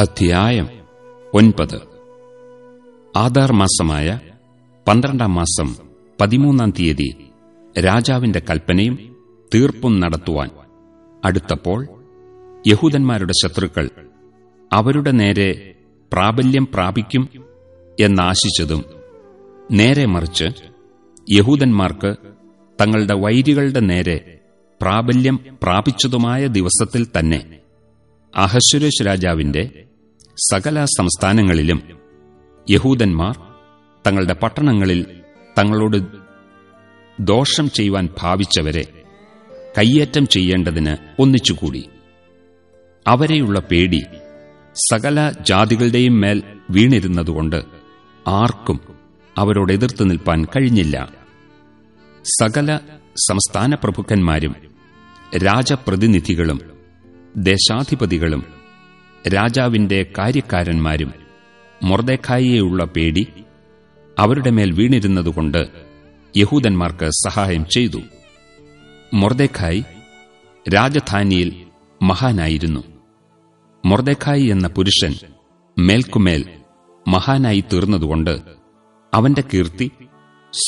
അധ്യായം ഒൻപത്. ആധാർ മാസമായ പന്ത്രണ്ടാം മാസം പതിമൂന്നാം തീയതി രാജാവിന്റെ കൽപ്പനയും തീർപ്പും നടത്തുവാൻ അടുത്തപ്പോൾ യഹൂദന്മാരുടെ ശത്രുക്കൾ അവരുടെ നേരെ പ്രാബല്യം പ്രാപിക്കും എന്നാശിച്ചതും നേരെ മറിച്ച് യഹൂദന്മാർക്ക് തങ്ങളുടെ വൈരികളുടെ നേരെ പ്രാബല്യം പ്രാപിച്ചതുമായ ദിവസത്തിൽ തന്നെ അഹശ്വരേഷ് രാജാവിന്റെ സകല സംസ്ഥാനങ്ങളിലും യഹൂദന്മാർ തങ്ങളുടെ പട്ടണങ്ങളിൽ തങ്ങളോട് ദോഷം ചെയ്യുവാൻ ഭാവിച്ചവരെ കയ്യേറ്റം ചെയ്യേണ്ടതിന് ഒന്നിച്ചുകൂടി. അവരെയുള്ള പേടി സകല ജാതികളുടെയും മേൽ വീണിരുന്നതുകൊണ്ട് ആർക്കും അവരോട് എതിർത്ത് നിൽപ്പാൻ കഴിഞ്ഞില്ല. സകല സംസ്ഥാന പ്രഭുക്കന്മാരും രാജപ്രതിനിധികളും ദേശാധിപതികളും രാജാവിന്റെ കാര്യക്കാരന്മാരും മൊർദേഖായിയെയുള്ള പേടി അവരുടെ മേൽ വീണിരുന്നതുകൊണ്ട് യഹൂദന്മാർക്ക് സഹായം ചെയ്തു. മൊർദേഖായി രാജധാനിയിൽ മഹാനായിരുന്നു. മൊർദേഖായി എന്ന പുരുഷൻ മേൽക്കുമേൽ മഹാനായി തീർന്നതുകൊണ്ട് അവന്റെ കീർത്തി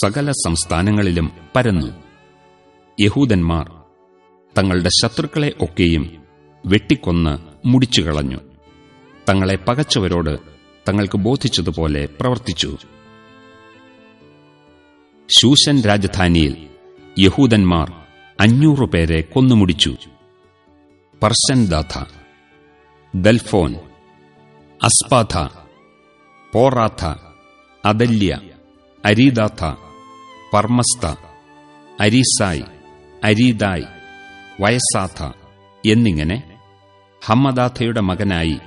സകല സംസ്ഥാനങ്ങളിലും പരന്നു. യഹൂദന്മാർ തങ്ങളുടെ ശത്രുക്കളെ ഒക്കെയും വെട്ടിക്കൊന്ന് മുടിച്ചുകളഞ്ഞു. തങ്ങളെ പകച്ചവരോട് തങ്ങൾക്ക് ബോധിച്ചതുപോലെ പ്രവർത്തിച്ചു. ശൂശൻ രാജധാനിയിൽ യഹൂദന്മാർ അഞ്ഞൂറ് പേരെ കൊന്നുമുടിച്ചു. പർശൻ ദാഥ ദൽഫോൻ അസ്പാഥ പോറാഥ അദല്യ അരീദാഥ പർമസ്ത അരീസായ് അരീദായ് വയസാഥ എന്നിങ്ങനെ ഹമ്മദാഥയുടെ മകനായി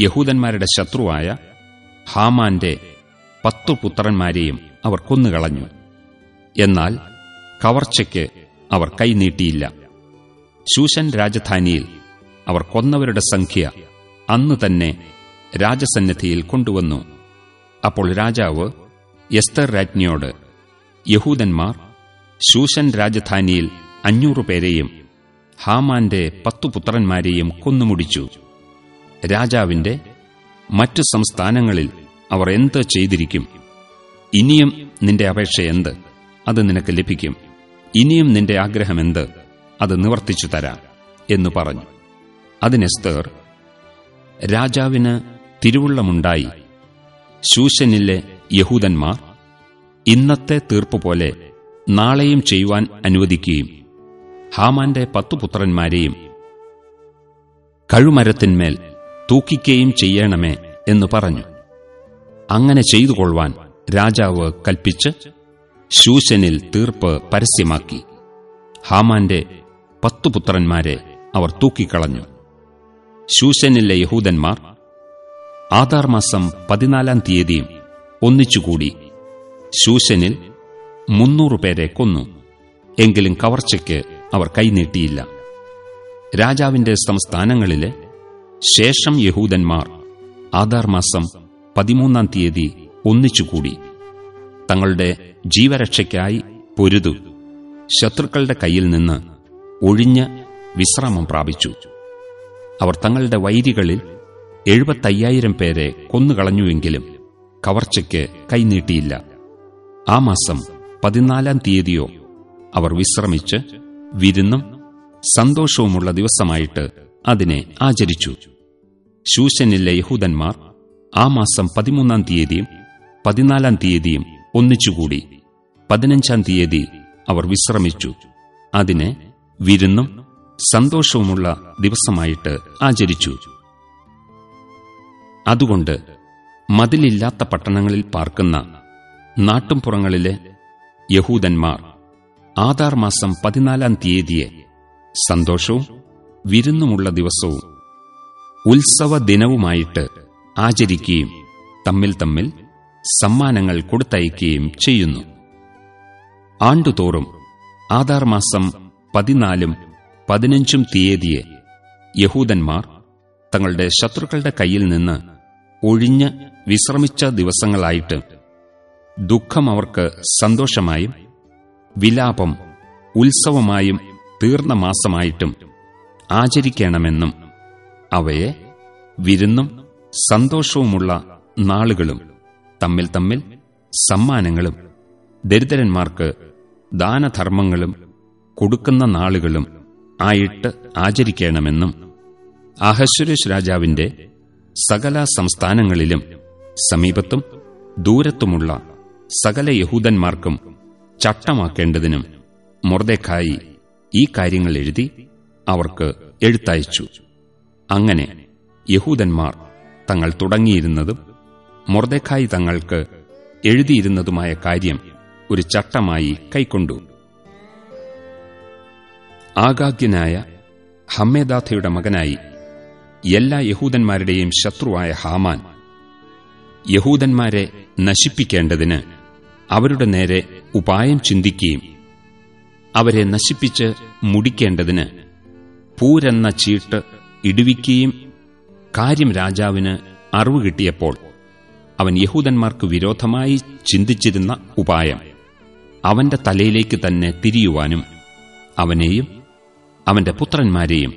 യഹൂദന്മാരുടെ ശത്രുവായ ഹാമാന്റെ പത്തു പുത്രന്മാരെയും അവർ കൊന്നുകളഞ്ഞു. എന്നാൽ കവർച്ചയ്ക്ക് അവർ കൈനീട്ടിയില്ല ശൂശൻ രാജധാനിയിൽ അവർ കൊന്നവരുടെ സംഖ്യ അന്ന് തന്നെ രാജസന്നിധിയിൽ കൊണ്ടുവന്നു. അപ്പോൾ രാജാവ് എസ്തർ രാജ്ഞിയോട് യഹൂദന്മാർ ശൂശൻ രാജധാനിയിൽ അഞ്ഞൂറ് പേരെയും ഹാമാന്റെ പത്തു പുത്രന്മാരെയും കൊന്നുമുടിച്ചു. രാജാവിന്റെ മറ്റു സംസ്ഥാനങ്ങളിൽ അവർ എന്ത് ചെയ്തിരിക്കും? ഇനിയും നിന്റെ അപേക്ഷ എന്ത്? അത് നിനക്ക് ലഭിക്കും. ഇനിയും നിന്റെ ആഗ്രഹമെന്ത് അത് നിവർത്തിച്ചു തരാം എന്നു പറഞ്ഞു. അതിനെസ്തേർ രാജാവിന് തിരുവുള്ളമുണ്ടായി. ശൂശനിലെ യഹൂദന്മാർ ഇന്നത്തെ തീർപ്പ് പോലെ നാളെയും ചെയ്യുവാൻ അനുവദിക്കുകയും ഹാമാന്റെ പത്തു പുത്രന്മാരെയും കഴുമരത്തിന്മേൽ തൂക്കിക്കുകയും ചെയ്യണമേ എന്ന് പറഞ്ഞു. അങ്ങനെ ചെയ്തു ചെയ്തുകൊള്ളുവാൻ രാജാവ് കൽപ്പിച്ച് ശൂശനിൽ തീർപ്പ് പരസ്യമാക്കി. ഹാമാന്റെ പത്തു പുത്രന്മാരെ അവർ തൂക്കിക്കളഞ്ഞു. ശൂശനിലെ യഹൂദന്മാർ ആധാർ മാസം പതിനാലാം തീയതിയും ഒന്നിച്ചുകൂടി ശൂശനിൽ മുന്നൂറ് പേരെ കൊന്നു. എങ്കിലും കവർച്ചയ്ക്ക് അവർ കൈനീട്ടിയില്ല. രാജാവിന്റെ സംസ്ഥാനങ്ങളിലെ ശേഷം യഹൂദന്മാർ ആധാർ മാസം പതിമൂന്നാം തീയതി ഒന്നിച്ചുകൂടി. തങ്ങളുടെ ജീവരക്ഷയ്ക്കായി പൊരുതു. ശത്രുക്കളുടെ കയ്യിൽ നിന്ന് ഒഴിഞ്ഞ് വിശ്രാമം പ്രാപിച്ചു. അവർ തങ്ങളുടെ വൈരികളിൽ എഴുപത്തയ്യായിരം പേരെ കൊന്നുകളഞ്ഞുവെങ്കിലും കവർച്ചയ്ക്ക് കൈനീട്ടിയില്ല. ആ മാസം പതിനാലാം തീയതിയോ അവർ വിശ്രമിച്ച് വിരുന്നും സന്തോഷവുമുള്ള ദിവസമായിട്ട് അതിനെ ആചരിച്ചു. ശൂശനിലെ യഹൂദന്മാർ ആ മാസം പതിമൂന്നാം തീയതിയും പതിനാലാം തീയതിയും ഒന്നിച്ചുകൂടി പതിനഞ്ചാം തീയതി അവർ വിശ്രമിച്ചു. അതിനെ വിരുന്നും സന്തോഷവുമുള്ള ദിവസമായിട്ട് ആചരിച്ചു. അതുകൊണ്ട് മതിലില്ലാത്ത പട്ടണങ്ങളിൽ പാർക്കുന്ന നാട്ടുംപുറങ്ങളിലെ യഹൂദന്മാർ ആധാർ മാസം പതിനാലാം തീയതിയെ സന്തോഷവും വിരുന്നുമുള്ള ദിവസവും ഉത്സവ ദിനവുമായിട്ട് ആചരിക്കുകയും തമ്മിൽ തമ്മിൽ സമ്മാനങ്ങൾ കൊടുത്തയക്കുകയും ചെയ്യുന്നു. ആണ്ടുതോറും ആധാർ മാസം പതിനാലും പതിനഞ്ചും തീയതിയെ യഹൂദന്മാർ തങ്ങളുടെ ശത്രുക്കളുടെ കയ്യിൽ നിന്ന് ഒഴിഞ്ഞ് വിശ്രമിച്ച ദിവസങ്ങളായിട്ട് ദുഃഖം അവർക്ക് സന്തോഷമായും വിലാപം ഉത്സവമായും തീർന്ന മാസമായിട്ടും ആചരിക്കണമെന്നും അവയെ വിരുന്നും സന്തോഷവുമുള്ള നാളുകളും തമ്മിൽ തമ്മിൽ സമ്മാനങ്ങളും ദരിദ്രന്മാർക്ക് ദാനധർമ്മങ്ങളും കൊടുക്കുന്ന നാളുകളും ആയിട്ട് ആചരിക്കണമെന്നും അഹശ്വരേഷ് രാജാവിന്റെ സകല സംസ്ഥാനങ്ങളിലും സമീപത്തും ദൂരത്തുമുള്ള സകല യഹൂദന്മാർക്കും ചട്ടമാക്കേണ്ടതിനും മൊർദെഖായി ഈ കാര്യങ്ങൾ എഴുതി അവർക്ക് എഴുത്തയച്ചു. അങ്ങനെ യഹൂദന്മാർ തങ്ങൾ തുടങ്ങിയിരുന്നതും മൊർദെഖായി തങ്ങൾക്ക് എഴുതിയിരുന്നതുമായ കാര്യം ഒരു ചട്ടമായി കൈക്കൊണ്ടു. ആഗാഗ്യനായ ഹമ്മേദാഥയുടെ മകനായി എല്ലാ യഹൂദന്മാരുടെയും ശത്രുവായ ഹാമാൻ യഹൂദന്മാരെ നശിപ്പിക്കേണ്ടതിന് അവരുടെ നേരെ ഉപായം ചിന്തിക്കുകയും അവരെ നശിപ്പിച്ച് മുടിക്കേണ്ടതിന് പൂരെന്ന ചീട്ട് ഇടുവിക്കുകയും കാര്യം രാജാവിന് അറിവ് കിട്ടിയപ്പോൾ അവൻ യഹൂദന്മാർക്ക് വിരോധമായി ചിന്തിച്ചിരുന്ന ഉപായം അവന്റെ തലയിലേക്ക് തന്നെ തിരിയുവാനും അവനെയും അവന്റെ പുത്രന്മാരെയും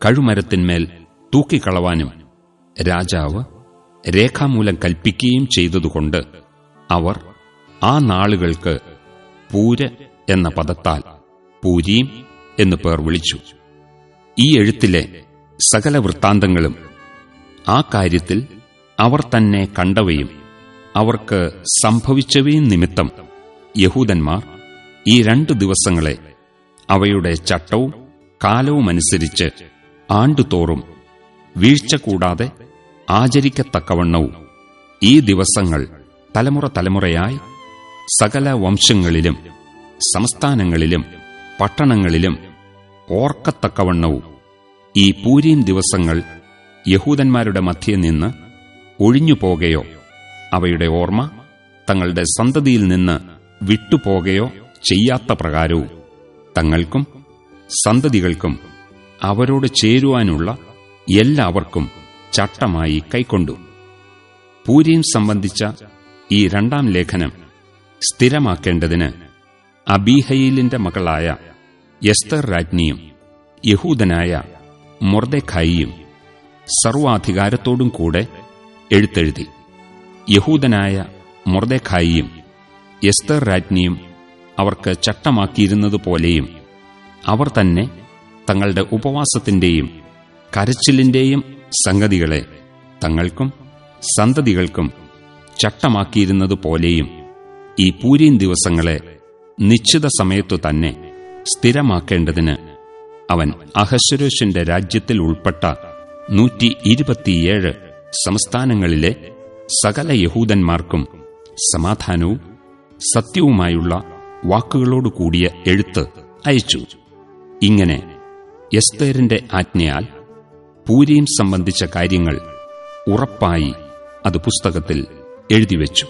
കഴുമരത്തിന്മേൽ തൂക്കിക്കളവാനും രാജാവ് രേഖാമൂലം കൽപ്പിക്കുകയും ചെയ്തതുകൊണ്ട് അവർ ആ നാളുകൾക്ക് പൂര എന്ന പദത്താൽ പൂരീം എന്ന് പേർ വിളിച്ചു. ഈ എഴുത്തിലെ സകല വൃത്താന്തങ്ങളും ആ കാര്യത്തിൽ അവർ തന്നെ കണ്ടവയും അവർക്ക് സംഭവിച്ചവയും നിമിത്തം യഹൂദന്മാർ ഈ രണ്ട് ദിവസങ്ങളെ അവയുടെ ചട്ടവും കാലവുമനുസരിച്ച് ആണ്ടുതോറും വീഴ്ച കൂടാതെ ആചരിക്കത്തക്കവണ്ണവും ഈ ദിവസങ്ങൾ തലമുറ തലമുറയായി സകല വംശങ്ങളിലും സംസ്ഥാനങ്ങളിലും പട്ടണങ്ങളിലും ഓർക്കത്തക്കവണ്ണവും. ഈ പൂരീം ദിവസങ്ങൾ യഹൂദന്മാരുടെ മധ്യേ നിന്ന് ഒഴിഞ്ഞുപോകയോ അവയുടെ ഓർമ്മ തങ്ങളുടെ സന്തതിയിൽ നിന്ന് വിട്ടുപോകയോ ചെയ്യാത്ത പ്രകാരവും തങ്ങൾക്കും സന്തതികൾക്കും അവരോട് ചേരുവാനുള്ള എല്ലാവർക്കും ചട്ടമായി കൈക്കൊണ്ടു. പൂരീം സംബന്ധിച്ച ഈ രണ്ടാം ലേഖനം സ്ഥിരമാക്കേണ്ടതിന് അബീഹയിലിന്റെ മകളായ എസ്തർ രാജ്ഞിയും യഹൂദനായ മൊർദെഖായിയും സർവാധികാരത്തോടും കൂടെ എഴുത്തെഴുതി. യഹൂദനായ മൊർദെഖായിയും എസ്തർ രാജ്ഞിയും അവർക്ക് ചട്ടമാക്കിയിരുന്നതുപോലെയും അവർ തന്നെ തങ്ങളുടെ ഉപവാസത്തിന്റെയും കരച്ചിലിന്റെയും സംഗതികളെ തങ്ങൾക്കും സന്തതികൾക്കും ചട്ടമാക്കിയിരുന്നതുപോലെയും ഈ പൂരീൻ ദിവസങ്ങളെ നിശ്ചിത സമയത്തു തന്നെ സ്ഥിരമാക്കേണ്ടതിന് അവൻ അഹശ്വരോഷിന്റെ രാജ്യത്തിൽ ഉൾപ്പെട്ട നൂറ്റി ഇരുപത്തിയേഴ് സംസ്ഥാനങ്ങളിലെ സകല യഹൂദന്മാർക്കും സമാധാനവും സത്യവുമായുള്ള വാക്കുകളോടുകൂടിയ എഴുത്ത് അയച്ചു. ഇങ്ങനെ എസ്തേറിന്റെ ആജ്ഞയാൽ പൂരീം സംബന്ധിച്ച കാര്യങ്ങൾ ഉറപ്പായി അത് പുസ്തകത്തിൽ എഴുതിവെച്ചു.